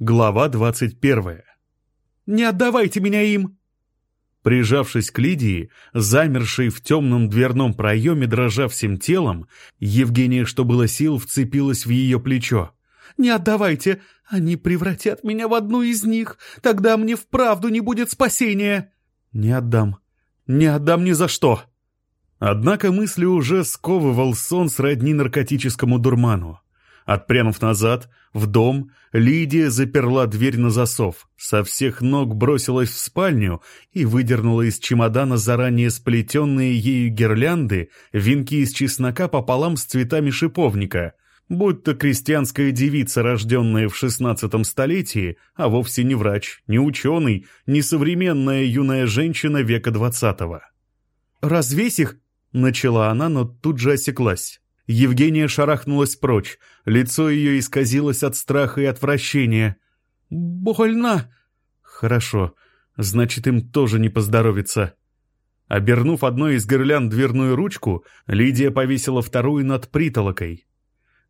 Глава двадцать первая. «Не отдавайте меня им!» Прижавшись к Лидии, замершей в темном дверном проеме, дрожа всем телом, Евгения, что было сил, вцепилась в ее плечо. «Не отдавайте! Они превратят меня в одну из них! Тогда мне вправду не будет спасения!» «Не отдам! Не отдам ни за что!» Однако мысли уже сковывал сон сродни наркотическому дурману. Отпрянув назад, в дом, Лидия заперла дверь на засов, со всех ног бросилась в спальню и выдернула из чемодана заранее сплетенные ею гирлянды, венки из чеснока пополам с цветами шиповника, будто крестьянская девица, рожденная в шестнадцатом столетии, а вовсе не врач, не ученый, не современная юная женщина века двадцатого. «Развесь их!» — начала она, но тут же осеклась. Евгения шарахнулась прочь, лицо ее исказилось от страха и отвращения. «Больно!» «Хорошо, значит, им тоже не поздоровится». Обернув одной из гирлянд дверную ручку, Лидия повесила вторую над притолокой.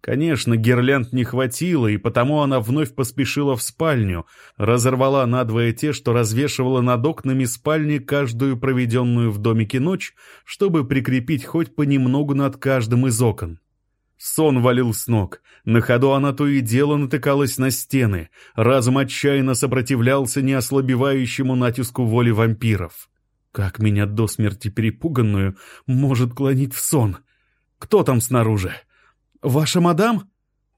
Конечно, гирлянд не хватило, и потому она вновь поспешила в спальню, разорвала надвое те, что развешивала над окнами спальни каждую проведенную в домике ночь, чтобы прикрепить хоть понемногу над каждым из окон. Сон валил с ног. На ходу она то и дело натыкалась на стены. Разум отчаянно сопротивлялся неослабевающему натиску воли вампиров. Как меня до смерти перепуганную может клонить в сон? Кто там снаружи? «Ваша мадам?»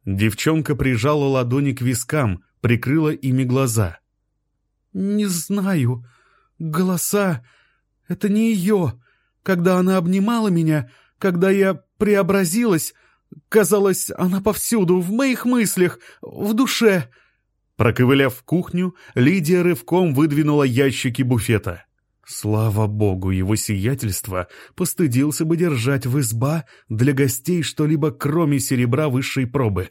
Девчонка прижала ладони к вискам, прикрыла ими глаза. «Не знаю. Голоса... Это не ее. Когда она обнимала меня, когда я преобразилась, казалось, она повсюду, в моих мыслях, в душе». Проковыляв в кухню, Лидия рывком выдвинула ящики буфета. Слава богу, его сиятельство постыдился бы держать в изба для гостей что-либо кроме серебра высшей пробы.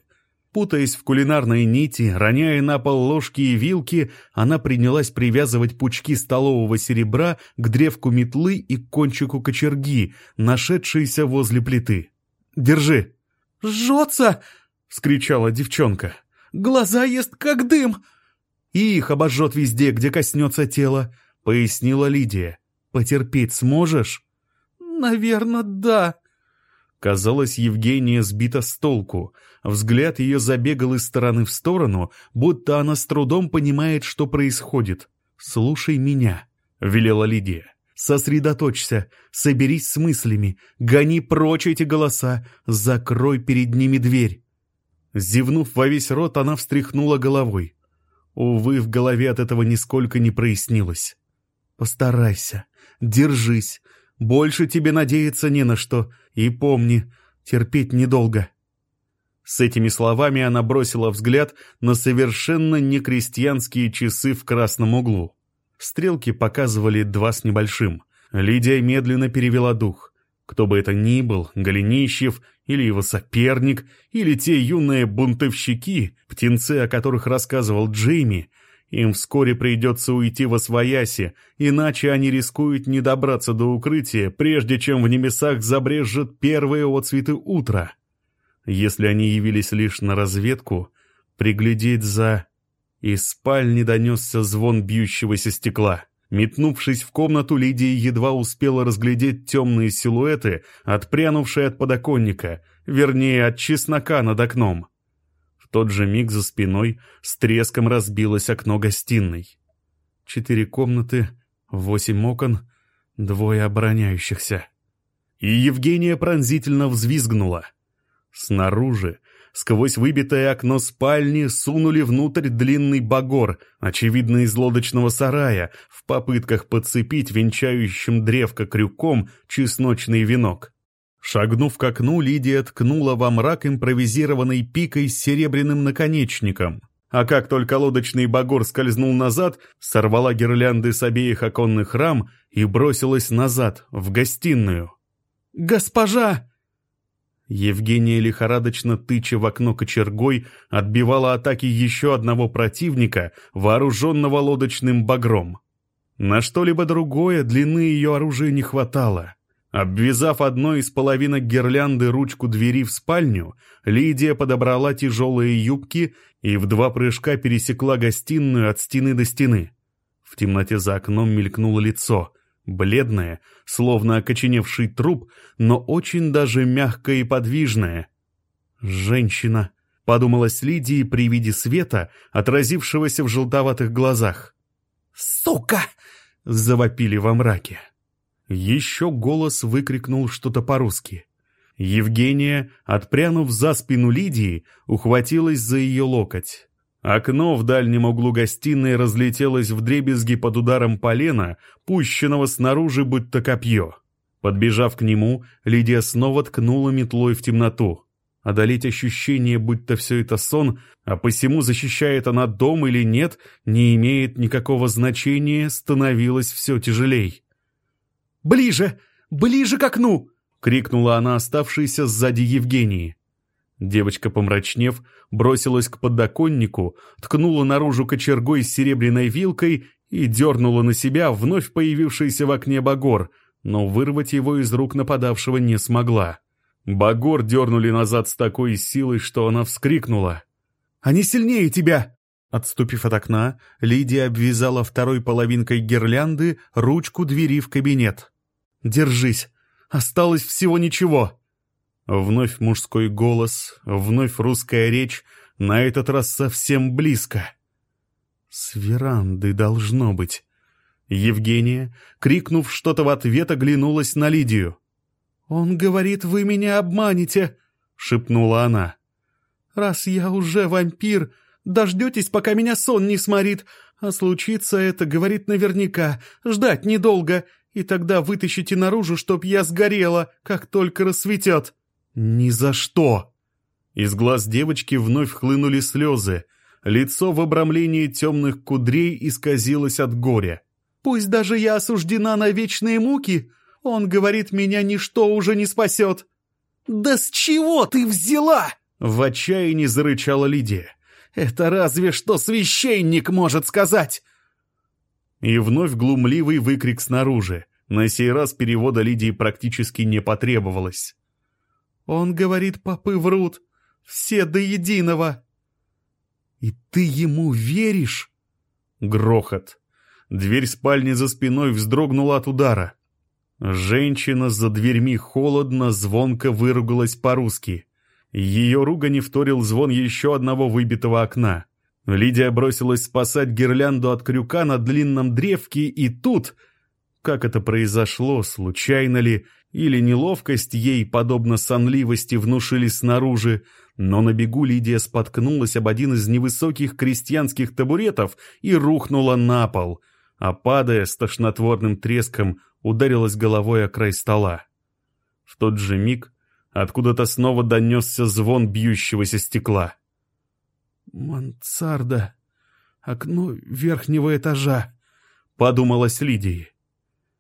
Путаясь в кулинарной нити, роняя на пол ложки и вилки, она принялась привязывать пучки столового серебра к древку метлы и кончику кочерги, нашедшейся возле плиты. «Держи!» «Жжется!» — вскричала девчонка. «Глаза ест, как дым!» «И их обожжет везде, где коснется тела», — пояснила Лидия. «Потерпеть сможешь?» «Наверное, да». Казалось, Евгения сбита с толку. Взгляд ее забегал из стороны в сторону, будто она с трудом понимает, что происходит. «Слушай меня», — велела Лидия. «Сосредоточься, соберись с мыслями, гони прочь эти голоса, закрой перед ними дверь». Зевнув во весь рот, она встряхнула головой. Увы, в голове от этого нисколько не прояснилось. Постарайся, держись. Больше тебе надеяться не на что. И помни, терпеть недолго. С этими словами она бросила взгляд на совершенно некрестьянские часы в красном углу. Стрелки показывали два с небольшим. Лидия медленно перевела дух. Кто бы это ни был, Голенищев или его соперник, или те юные бунтовщики, птенцы, о которых рассказывал Джейми, им вскоре придется уйти во свояси, иначе они рискуют не добраться до укрытия, прежде чем в небесах забрежет первые отцветы утра. Если они явились лишь на разведку, приглядеть за... Из спальни донесся звон бьющегося стекла. Метнувшись в комнату, Лидия едва успела разглядеть темные силуэты, отпрянувшие от подоконника, вернее, от чеснока над окном тот же миг за спиной с треском разбилось окно гостиной. Четыре комнаты, восемь окон, двое обороняющихся. И Евгения пронзительно взвизгнула. Снаружи, сквозь выбитое окно спальни, сунули внутрь длинный багор, очевидно из лодочного сарая, в попытках подцепить венчающим древко крюком чесночный венок. Шагнув к окну, Лидия ткнула во мрак импровизированной пикой с серебряным наконечником. А как только лодочный багор скользнул назад, сорвала гирлянды с обеих оконных рам и бросилась назад, в гостиную. «Госпожа!» Евгения, лихорадочно тыча в окно кочергой, отбивала атаки еще одного противника, вооруженного лодочным багром. На что-либо другое длины ее оружия не хватало — Обвязав одной из половинок гирлянды ручку двери в спальню, Лидия подобрала тяжелые юбки и в два прыжка пересекла гостиную от стены до стены. В темноте за окном мелькнуло лицо, бледное, словно окоченевший труп, но очень даже мягкое и подвижное. «Женщина», — подумалась Лидии при виде света, отразившегося в желтоватых глазах. «Сука!» — завопили во мраке. Еще голос выкрикнул что-то по-русски. Евгения, отпрянув за спину Лидии, ухватилась за ее локоть. Окно в дальнем углу гостиной разлетелось в дребезги под ударом полена, пущенного снаружи будто копье. Подбежав к нему, Лидия снова ткнула метлой в темноту. Одолеть ощущение, будто все это сон, а посему защищает она дом или нет, не имеет никакого значения, становилось все тяжелей. «Ближе! Ближе к окну!» — крикнула она оставшейся сзади Евгении. Девочка, помрачнев, бросилась к подоконнику, ткнула наружу кочергой с серебряной вилкой и дернула на себя вновь появившийся в окне багор, но вырвать его из рук нападавшего не смогла. Багор дернули назад с такой силой, что она вскрикнула. «Они сильнее тебя!» Отступив от окна, Лидия обвязала второй половинкой гирлянды ручку двери в кабинет. «Держись! Осталось всего ничего!» Вновь мужской голос, вновь русская речь, на этот раз совсем близко. «С веранды должно быть!» Евгения, крикнув что-то в ответ, оглянулась на Лидию. «Он говорит, вы меня обманете!» — шепнула она. «Раз я уже вампир, дождетесь, пока меня сон не сморит, а случится это, говорит наверняка, ждать недолго, и тогда вытащите наружу, чтоб я сгорела, как только рассветет». «Ни за что!» Из глаз девочки вновь хлынули слезы, лицо в обрамлении темных кудрей исказилось от горя. «Пусть даже я осуждена на вечные муки, он говорит, меня ничто уже не спасет. «Да с чего ты взяла?» В отчаянии зарычала Лидия. «Это разве что священник может сказать!» И вновь глумливый выкрик снаружи. На сей раз перевода Лидии практически не потребовалось. «Он говорит, попы врут. Все до единого!» «И ты ему веришь?» Грохот. Дверь спальни за спиной вздрогнула от удара. Женщина за дверьми холодно, звонко выругалась по-русски. Ее ругань вторил звон еще одного выбитого окна. Лидия бросилась спасать гирлянду от крюка на длинном древке, и тут... Как это произошло, случайно ли, или неловкость ей, подобно сонливости, внушили снаружи, но на бегу Лидия споткнулась об один из невысоких крестьянских табуретов и рухнула на пол, а падая с тошнотворным треском, ударилась головой о край стола. В тот же миг откуда-то снова донесся звон бьющегося стекла. «Мансарда, окно верхнего этажа», — подумалась Лидии.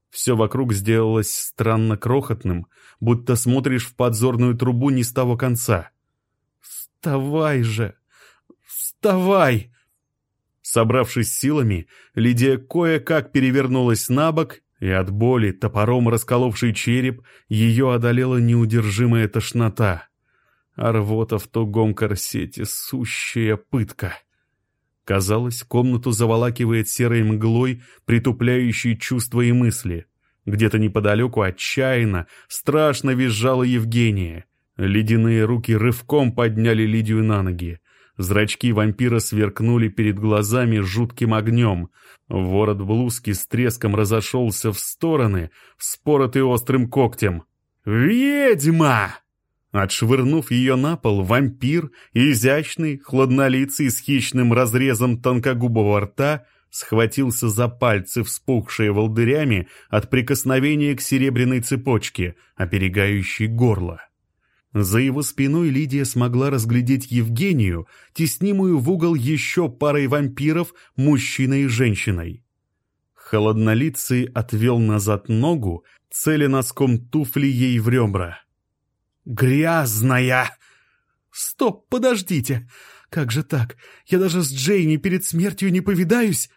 Все вокруг сделалось странно крохотным, будто смотришь в подзорную трубу не с того конца. «Вставай же! Вставай!» Собравшись силами, Лидия кое-как перевернулась на бок и от боли, топором расколовший череп, ее одолела неудержимая тошнота. А рвота в тугом корсете — сущая пытка. Казалось, комнату заволакивает серой мглой, притупляющей чувства и мысли. Где-то неподалеку отчаянно, страшно визжала Евгения. Ледяные руки рывком подняли Лидию на ноги. Зрачки вампира сверкнули перед глазами жутким огнем. Ворот блузки с треском разошелся в стороны, вспоротый острым когтем. «Ведьма!» Отшвырнув ее на пол, вампир, изящный, хладнолицый с хищным разрезом тонкогубого рта, схватился за пальцы, вспухшие волдырями от прикосновения к серебряной цепочке, оберегающей горло. За его спиной Лидия смогла разглядеть Евгению, теснимую в угол еще парой вампиров, мужчиной и женщиной. Холоднолицый отвел назад ногу, целя носком туфли ей в ребра. «Грязная!» «Стоп, подождите! Как же так? Я даже с Джейни перед смертью не повидаюсь!»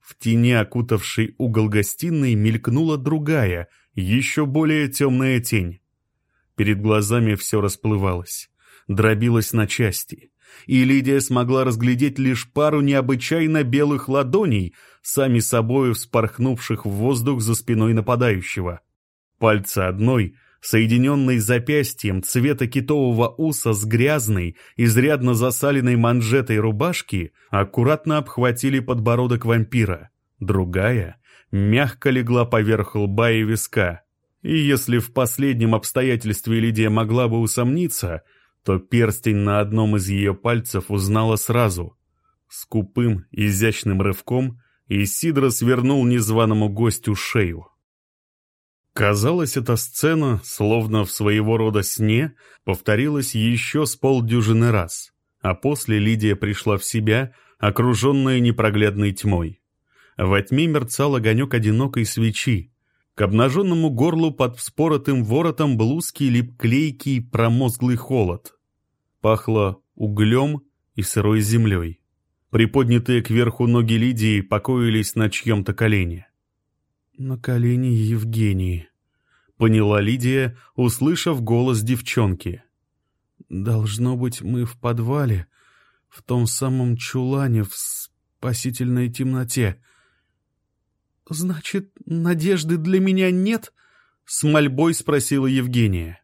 В тени, окутавшей угол гостиной, мелькнула другая, еще более темная тень. Перед глазами все расплывалось, дробилось на части, и Лидия смогла разглядеть лишь пару необычайно белых ладоней, сами собою вспорхнувших в воздух за спиной нападающего. Пальцы одной, соединенной запястьем цвета китового уса с грязной, изрядно засаленной манжетой рубашки, аккуратно обхватили подбородок вампира. Другая мягко легла поверх лба и виска. И если в последнем обстоятельстве Лидия могла бы усомниться, то перстень на одном из ее пальцев узнала сразу. Скупым, изящным рывком Исидро свернул незваному гостю шею. Казалось, эта сцена, словно в своего рода сне, повторилась еще с полдюжины раз, а после Лидия пришла в себя, окруженная непроглядной тьмой. Во тьме мерцал огонек одинокой свечи. К обнаженному горлу под вспоротым воротом блузки лип клейкий промозглый холод. Пахло углем и сырой землей. Приподнятые кверху ноги Лидии покоились на чьем-то колене. «На колени Евгении», — поняла Лидия, услышав голос девчонки. «Должно быть, мы в подвале, в том самом чулане, в спасительной темноте». «Значит, надежды для меня нет?» — с мольбой спросила Евгения.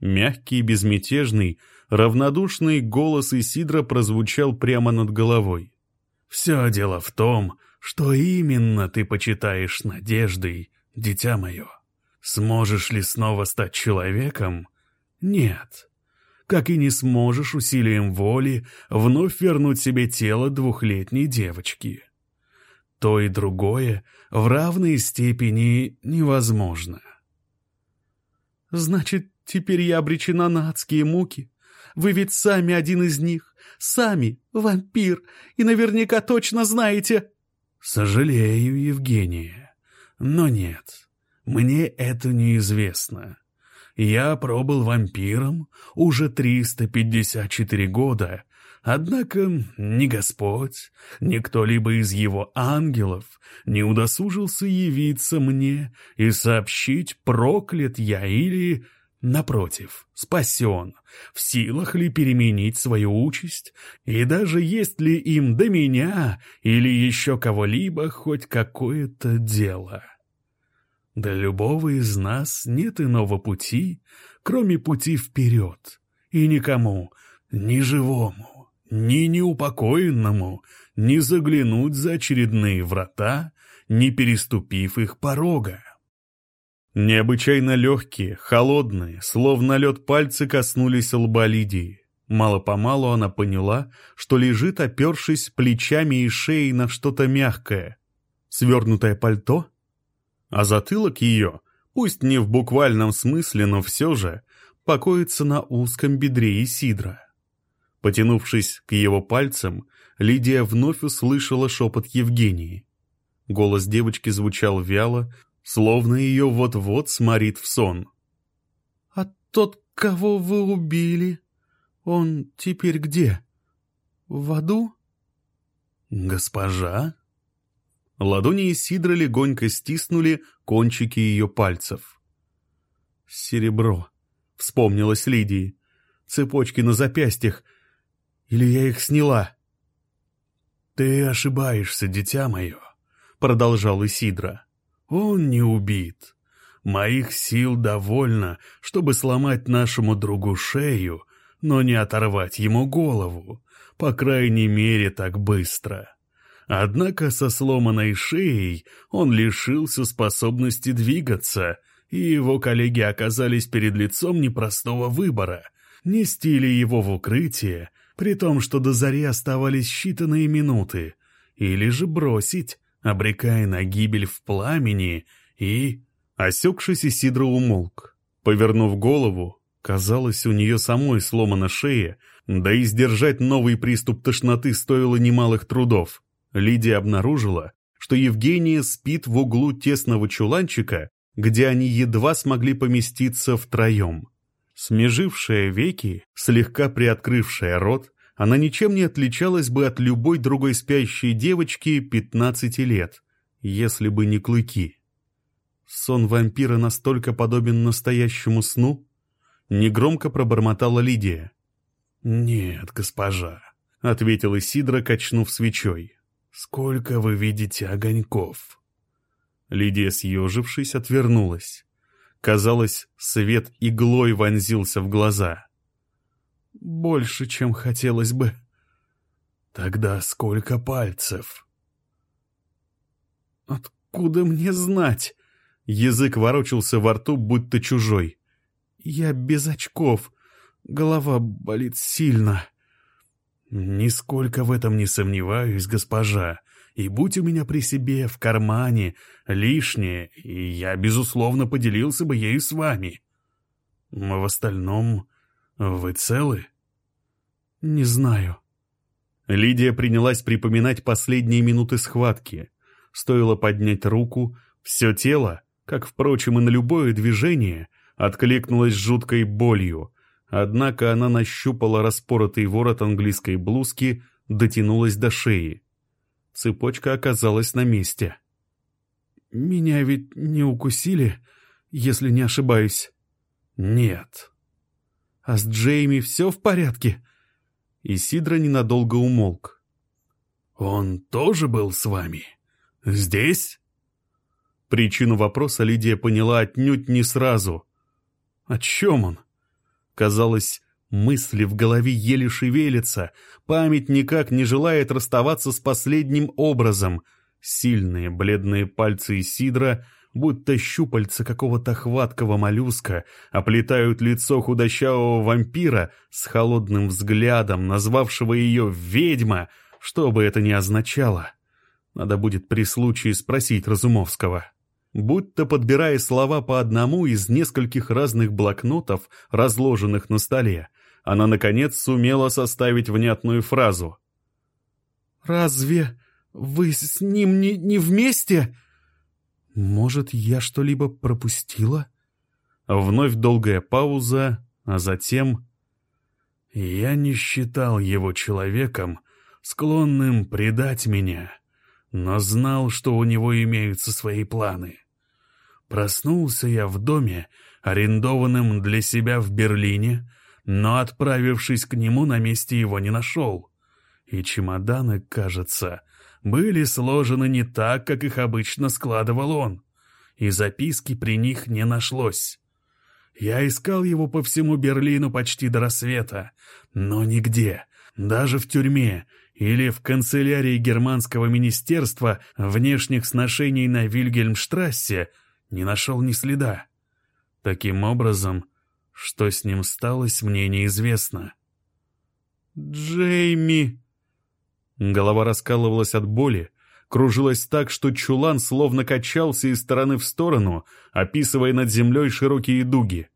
Мягкий, безмятежный, равнодушный голос Исидра прозвучал прямо над головой. «Все дело в том, что именно ты почитаешь надеждой, дитя мое? Сможешь ли снова стать человеком? Нет. Как и не сможешь усилием воли вновь вернуть себе тело двухлетней девочки. То и другое в равной степени невозможно. Значит, теперь я обречена на адские муки? Вы ведь сами один из них, сами вампир, и наверняка точно знаете. «Сожалею, Евгения, но нет, мне это неизвестно. Я пробыл вампиром уже 354 года, однако ни Господь, ни кто-либо из его ангелов не удосужился явиться мне и сообщить, проклят я или Напротив, спасен, в силах ли переменить свою участь, и даже есть ли им до меня или еще кого-либо хоть какое-то дело. Для любого из нас нет иного пути, кроме пути вперед, и никому, ни живому, ни неупокоенному, не заглянуть за очередные врата, не переступив их порога. Необычайно легкие, холодные, словно лед пальцы коснулись лба Лидии. Мало-помалу она поняла, что лежит, опершись плечами и шеей на что-то мягкое. Свернутое пальто? А затылок ее, пусть не в буквальном смысле, но все же, покоится на узком бедре Исидра. Потянувшись к его пальцам, Лидия вновь услышала шепот Евгении. Голос девочки звучал вяло, словно ее вот-вот сморит в сон. «А тот, кого вы убили, он теперь где? В аду?» «Госпожа?» Ладони Исидра легонько стиснули кончики ее пальцев. «Серебро», — вспомнилась Лидии. «Цепочки на запястьях. Или я их сняла?» «Ты ошибаешься, дитя мое», — продолжал Исидра. Он не убит. Моих сил довольно, чтобы сломать нашему другу шею, но не оторвать ему голову, по крайней мере так быстро. Однако со сломанной шеей он лишился способности двигаться, и его коллеги оказались перед лицом непростого выбора — нести ли его в укрытие, при том, что до зари оставались считанные минуты, или же бросить, обрекая на гибель в пламени, и... Осекшись, Исидро умолк. Повернув голову, казалось, у нее самой сломана шея, да и сдержать новый приступ тошноты стоило немалых трудов. Лидия обнаружила, что Евгения спит в углу тесного чуланчика, где они едва смогли поместиться втроем. Смежившая веки, слегка приоткрывшая рот, она ничем не отличалась бы от любой другой спящей девочки 15 лет, если бы не клыки. Сон вампира настолько подобен настоящему сну? Негромко пробормотала Лидия. «Нет, госпожа», — ответил Исидра, качнув свечой. «Сколько вы видите огоньков?» Лидия, съежившись, отвернулась. Казалось, свет иглой вонзился в глаза. «Больше, чем хотелось бы». «Тогда сколько пальцев?» «Откуда мне знать?» Язык ворочался во рту, будто чужой. «Я без очков. Голова болит сильно». «Нисколько в этом не сомневаюсь, госпожа. И будь у меня при себе, в кармане, лишнее, и я, безусловно, поделился бы ею с вами. В остальном вы целы?» «Не знаю». Лидия принялась припоминать последние минуты схватки. Стоило поднять руку, все тело, как, впрочем, и на любое движение, откликнулось жуткой болью, однако она нащупала распоротый ворот английской блузки, дотянулась до шеи. Цепочка оказалась на месте. «Меня ведь не укусили, если не ошибаюсь?» «Нет». «А с Джейми все в порядке?» Исидра ненадолго умолк. «Он тоже был с вами? Здесь?» Причину вопроса Лидия поняла отнюдь не сразу. О чем он? Казалось, мысли в голове еле шевелятся, память никак не желает расставаться с последним образом. Сильные бледные пальцы Исидра, будто щупальца какого-то хваткого моллюска, оплетают лицо худощавого вампира с холодным взглядом, назвавшего ее «ведьма», что бы это ни означало. Надо будет при случае спросить Разумовского будто подбирая слова по одному из нескольких разных блокнотов, разложенных на столе, она, наконец, сумела составить внятную фразу. «Разве вы с ним не, не вместе? Может, я что-либо пропустила?» Вновь долгая пауза, а затем... «Я не считал его человеком, склонным предать меня, но знал, что у него имеются свои планы. Проснулся я в доме, арендованном для себя в Берлине, но, отправившись к нему, на месте его не нашел. И чемоданы, кажется, были сложены не так, как их обычно складывал он, и записки при них не нашлось. Я искал его по всему Берлину почти до рассвета, но нигде, даже в тюрьме или в канцелярии германского министерства внешних сношений на Вильгельмштрассе не нашел ни следа. Таким образом, что с ним сталось, мне неизвестно. «Джейми!» Голова раскалывалась от боли, кружилась так, что чулан словно качался из стороны в сторону, описывая над землей широкие дуги.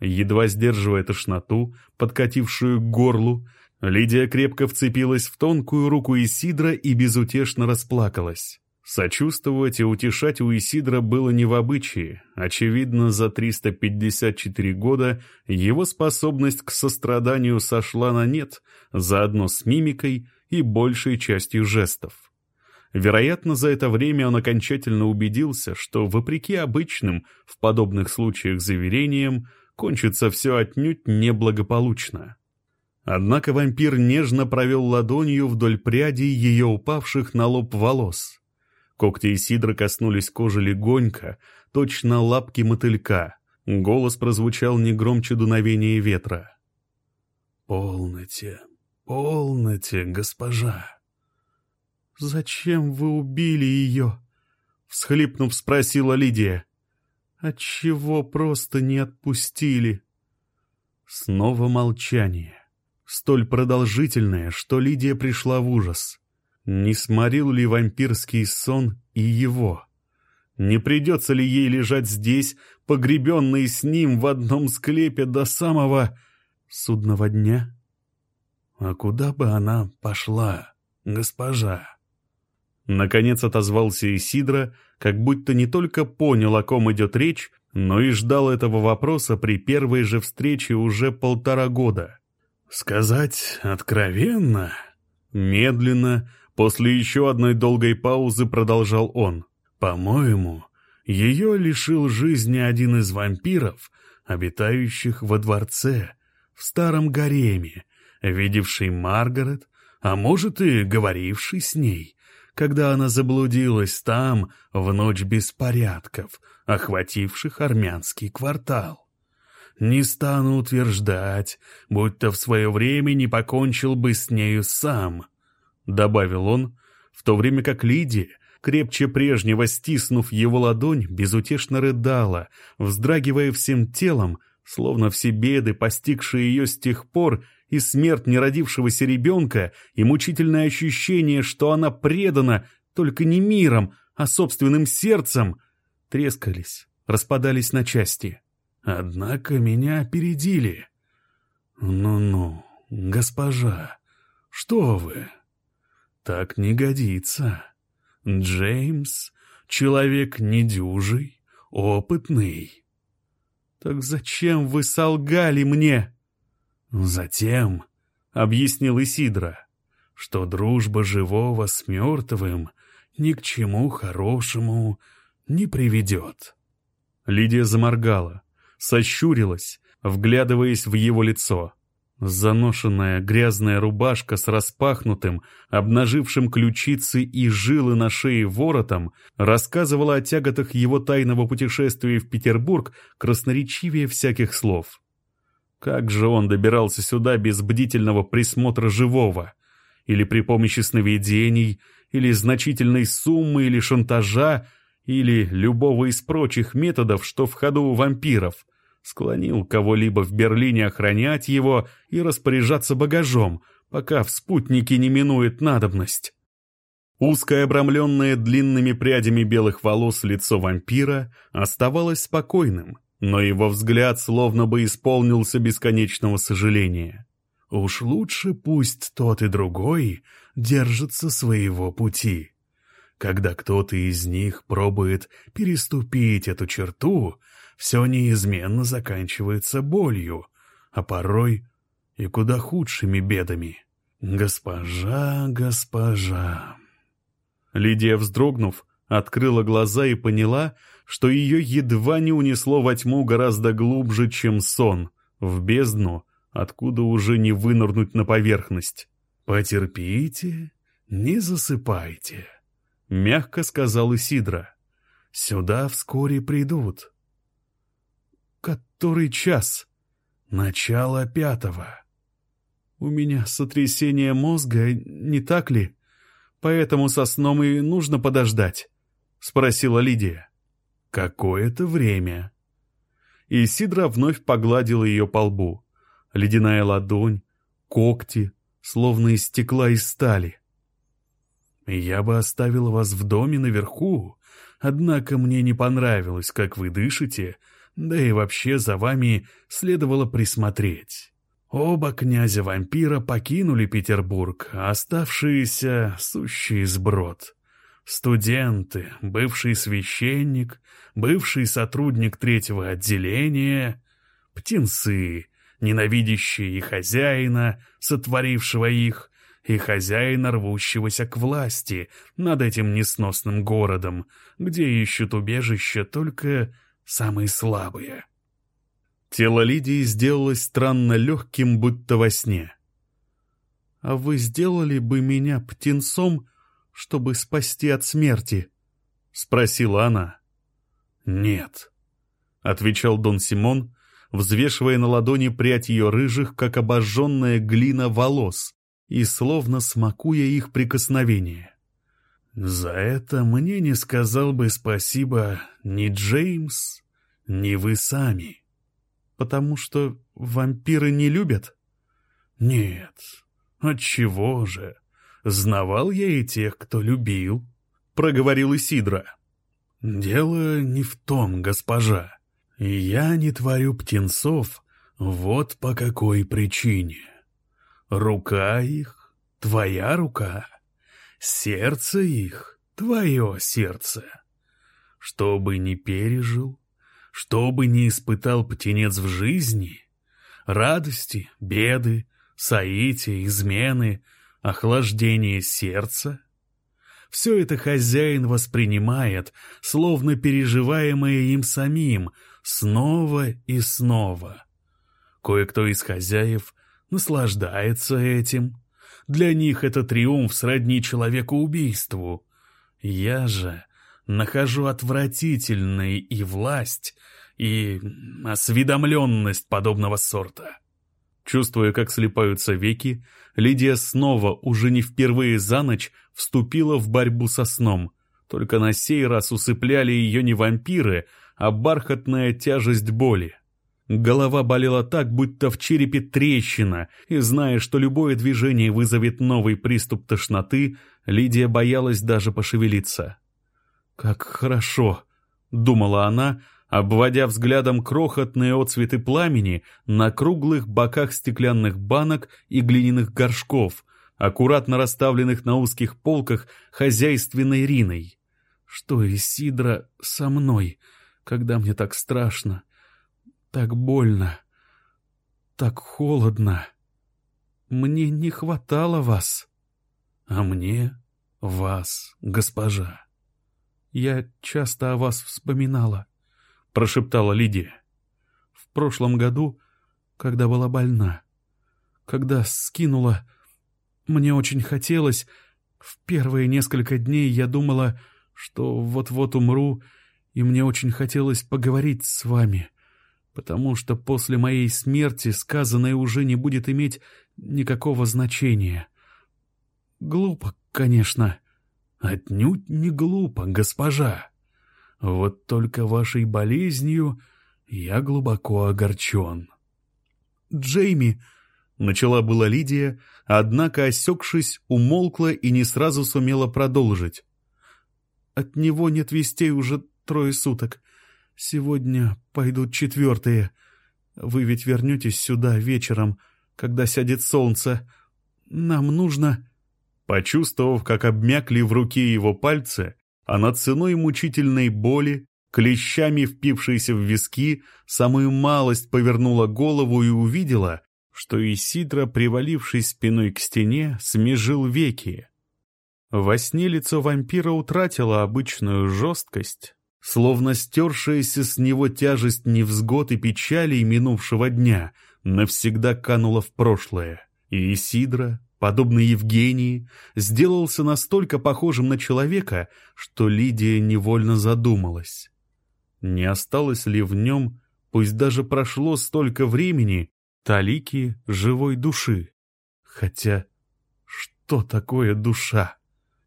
Едва сдерживая тошноту, подкатившую к горлу, Лидия крепко вцепилась в тонкую руку Исидра и безутешно расплакалась. Сочувствовать и утешать у Исидра было не в обычае. Очевидно, за 354 года его способность к состраданию сошла на нет, заодно с мимикой и большей частью жестов. Вероятно, за это время он окончательно убедился, что, вопреки обычным в подобных случаях заверениям, кончится все отнюдь неблагополучно. Однако вампир нежно провел ладонью вдоль прядей ее упавших на лоб волос — Когти Исидра коснулись кожи легонько, точно лапки мотылька. Голос прозвучал не громче дуновения ветра. «Полноте, полноте, госпожа!» «Зачем вы убили ее?» — всхлипнув, спросила Лидия. «Отчего просто не отпустили?» Снова молчание, столь продолжительное, что Лидия пришла в ужас. Не сморил ли вампирский сон и его? Не придется ли ей лежать здесь, погребенной с ним в одном склепе до самого судного дня? А куда бы она пошла, госпожа? Наконец отозвался Исидра, как будто не только понял, о ком идет речь, но и ждал этого вопроса при первой же встрече уже полтора года. Сказать откровенно, медленно, после еще одной долгой паузы продолжал он. По-моему, ее лишил жизни один из вампиров, обитающих во дворце, в старом гареме, видевший Маргарет, а может и говоривший с ней, когда она заблудилась там в ночь беспорядков, охвативших армянский квартал. Не стану утверждать, будто в свое время не покончил бы с нею сам, — добавил он, в то время как Лидия, крепче прежнего стиснув его ладонь, безутешно рыдала, вздрагивая всем телом, словно все беды, постигшие ее с тех пор, и смерть неродившегося ребенка, и мучительное ощущение, что она предана только не миром, а собственным сердцем, трескались, распадались на части. Однако меня опередили. Ну-ну, госпожа, что вы? Так не годится. Джеймс — человек недюжий, опытный. Так зачем вы солгали мне? Затем, — объяснил Исидра, — что дружба живого с мертвым ни к чему хорошему не приведет. Лидия заморгала сощурилась, вглядываясь в его лицо. Заношенная грязная рубашка с распахнутым, обнажившим ключицы и жилы на шее воротом рассказывала о тяготах его тайного путешествия в Петербург красноречивее всяких слов. Как же он добирался сюда без бдительного присмотра живого? Или при помощи сновидений, или значительной суммы, или шантажа, или любого из прочих методов, что в ходу у вампиров, склонил кого-либо в Берлине охранять его и распоряжаться багажом, пока в спутнике не минует надобность. Узкое, обрамленное длинными прядями белых волос лицо вампира оставалось спокойным, но его взгляд словно бы исполнился бесконечного сожаления. Уж лучше пусть тот и другой держатся своего пути. Когда кто-то из них пробует переступить эту черту, все неизменно заканчивается болью, а порой и куда худшими бедами. «Госпожа, госпожа...» Лидия, вздрогнув, открыла глаза и поняла, что ее едва не унесло во тьму гораздо глубже, чем сон, в бездну, откуда уже не вынырнуть на поверхность. «Потерпите, не засыпайте», — мягко сказал Исидра. «Сюда вскоре придут. Который час? Начало пятого. У меня сотрясение мозга, не так ли? Поэтому со сном и нужно подождать, — спросила Лидия. Какое-то время. И Сидра вновь погладил ее по лбу. Ледяная ладонь, когти, словно из стекла и стали. «Я бы оставил вас в доме наверху, однако мне не понравилось, как вы дышите да и вообще за вами следовало присмотреть. Оба князя-вампира покинули Петербург, оставшиеся — сущий сброд. Студенты, бывший священник, бывший сотрудник третьего отделения, птенцы, ненавидящие и хозяина, сотворившего их, и хозяина, рвущегося к власти над этим несносным городом, где ищут убежище только самые слабые. Тело Лидии сделалось странно легким, будто во сне. «А вы сделали бы меня птенцом, чтобы спасти от смерти?» — спросила она. «Нет», — отвечал Дон Симон, взвешивая на ладони прядь ее рыжих, как обожженная глина волос, и словно смакуя их прикосновение. За это мне не сказал бы спасибо ни Джеймс, ни вы сами. Потому что вампиры не любят? Нет, отчего же? Знавал я и тех, кто любил, — проговорил Исидра. Дело не в том, госпожа. Я не творю птенцов вот по какой причине. Рука их — твоя рука — Сердце их — твое сердце. Что бы ни пережил, что бы ни испытал птенец в жизни, радости, беды, соитие, измены, охлаждение сердца. Все это хозяин воспринимает, словно переживаемое им самим, снова и снова. Кое-кто из хозяев наслаждается этим. Для них это триумф сродни человекоубийству. Я же нахожу отвратительной и власть, и осведомленность подобного сорта. Чувствуя, как слепаются веки, Лидия снова, уже не впервые за ночь, вступила в борьбу со сном. Только на сей раз усыпляли ее не вампиры, а бархатная тяжесть боли. Голова болела так, будто в черепе трещина, и зная, что любое движение вызовет новый приступ тошноты, Лидия боялась даже пошевелиться. «Как хорошо!» — думала она, обводя взглядом крохотные отцветы пламени на круглых боках стеклянных банок и глиняных горшков, аккуратно расставленных на узких полках хозяйственной Риной. «Что, Исидра, со мной, когда мне так страшно, так больно, так холодно? Мне не хватало вас, а мне вас, госпожа. Я часто о вас вспоминала. — прошептала Лидия. «В прошлом году, когда была больна, когда скинула, мне очень хотелось... В первые несколько дней я думала, что вот-вот умру, и мне очень хотелось поговорить с вами, потому что после моей смерти сказанное уже не будет иметь никакого значения. Глупо, конечно. Отнюдь не глупо, госпожа. Вот только вашей болезнью я глубоко огорчен. «Джейми!» — начала была Лидия, однако, осекшись, умолкла и не сразу сумела продолжить. «От него нет вестей уже трое суток. Сегодня пойдут четвертые. Вы ведь вернетесь сюда вечером, когда сядет солнце. Нам нужно...» Почувствовав, как обмякли в руке его пальцы, она ценой мучительной боли, клещами впившейся в виски, самую малость повернула голову и увидела, что Исидра, привалившись спиной к стене, смежил веки. Во сне лицо вампира утратило обычную жесткость, словно стершаяся с него тяжесть невзгод и печалей минувшего дня навсегда канула в прошлое, и Исидра подобно Евгении, сделался настолько похожим на человека, что Лидия невольно задумалась. Не осталось ли в нем, пусть даже прошло столько времени, талики живой души? Хотя, что такое душа?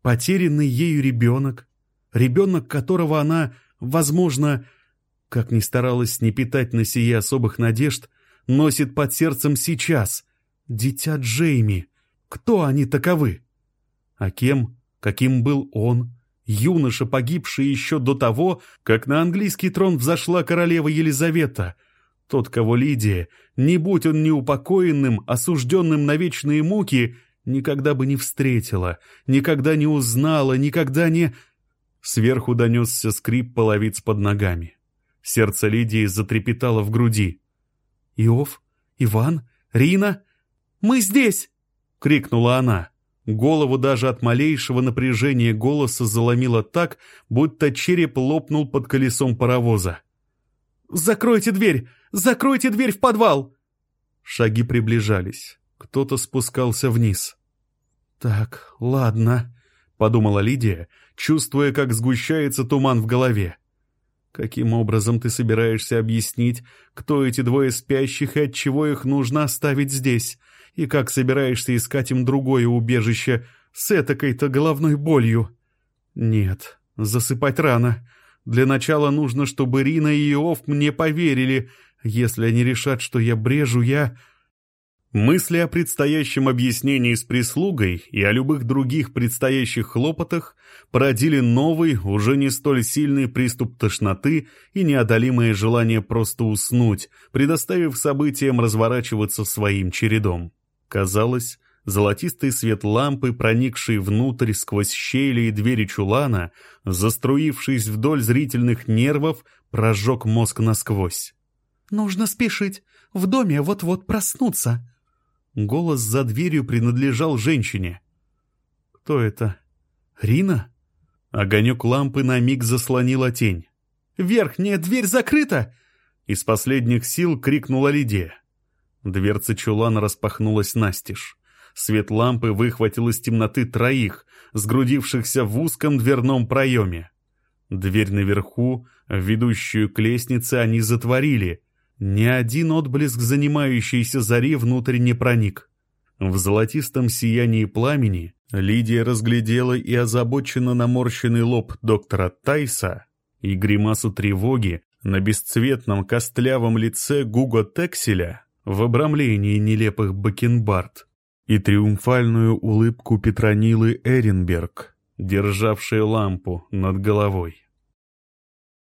Потерянный ею ребенок, ребенок которого она, возможно, как ни старалась не питать на сие особых надежд, носит под сердцем сейчас, дитя Джейми — кто они таковы? А кем, каким был он, юноша, погибший еще до того, как на английский трон взошла королева Елизавета, тот, кого Лидия, не будь он неупокоенным, осужденным на вечные муки, никогда бы не встретила, никогда не узнала, никогда не... Сверху донесся скрип половиц под ногами. Сердце Лидии затрепетало в груди. «Иов? Иван? Рина? Мы здесь!» Крикнула она. Голову даже от малейшего напряжения голоса заломило так, будто череп лопнул под колесом паровоза. «Закройте дверь! Закройте дверь в подвал!» Шаги приближались. Кто-то спускался вниз. «Так, ладно», — подумала Лидия, чувствуя, как сгущается туман в голове. «Каким образом ты собираешься объяснить, кто эти двое спящих и отчего их нужно оставить здесь? И как собираешься искать им другое убежище с этакой-то головной болью? Нет, засыпать рано. Для начала нужно, чтобы Рина и Иов мне поверили. Если они решат, что я брежу, я... Мысли о предстоящем объяснении с прислугой и о любых других предстоящих хлопотах породили новый, уже не столь сильный приступ тошноты и неодолимое желание просто уснуть, предоставив событиям разворачиваться своим чередом. Казалось, золотистый свет лампы, проникший внутрь сквозь щели и двери чулана, заструившись вдоль зрительных нервов, прожег мозг насквозь. «Нужно спешить, в доме вот-вот проснуться». Голос за дверью принадлежал женщине. «Кто это? Рина?» Огонек лампы на миг заслонила тень. «Верхняя дверь закрыта!» Из последних сил крикнула Лидия. Дверца чулана распахнулась настежь. Свет лампы выхватил из темноты троих, сгрудившихся в узком дверном проеме. Дверь наверху, ведущую к лестнице, они затворили. Ни один отблеск занимающейся зари внутрь не проник. В золотистом сиянии пламени Лидия разглядела и озабоченно наморщенный лоб доктора Тайса, и гримасу тревоги на бесцветном костлявом лице Гуго Текселя в обрамлении нелепых бакенбард и триумфальную улыбку Петронилы Эренберг, державшей лампу над головой.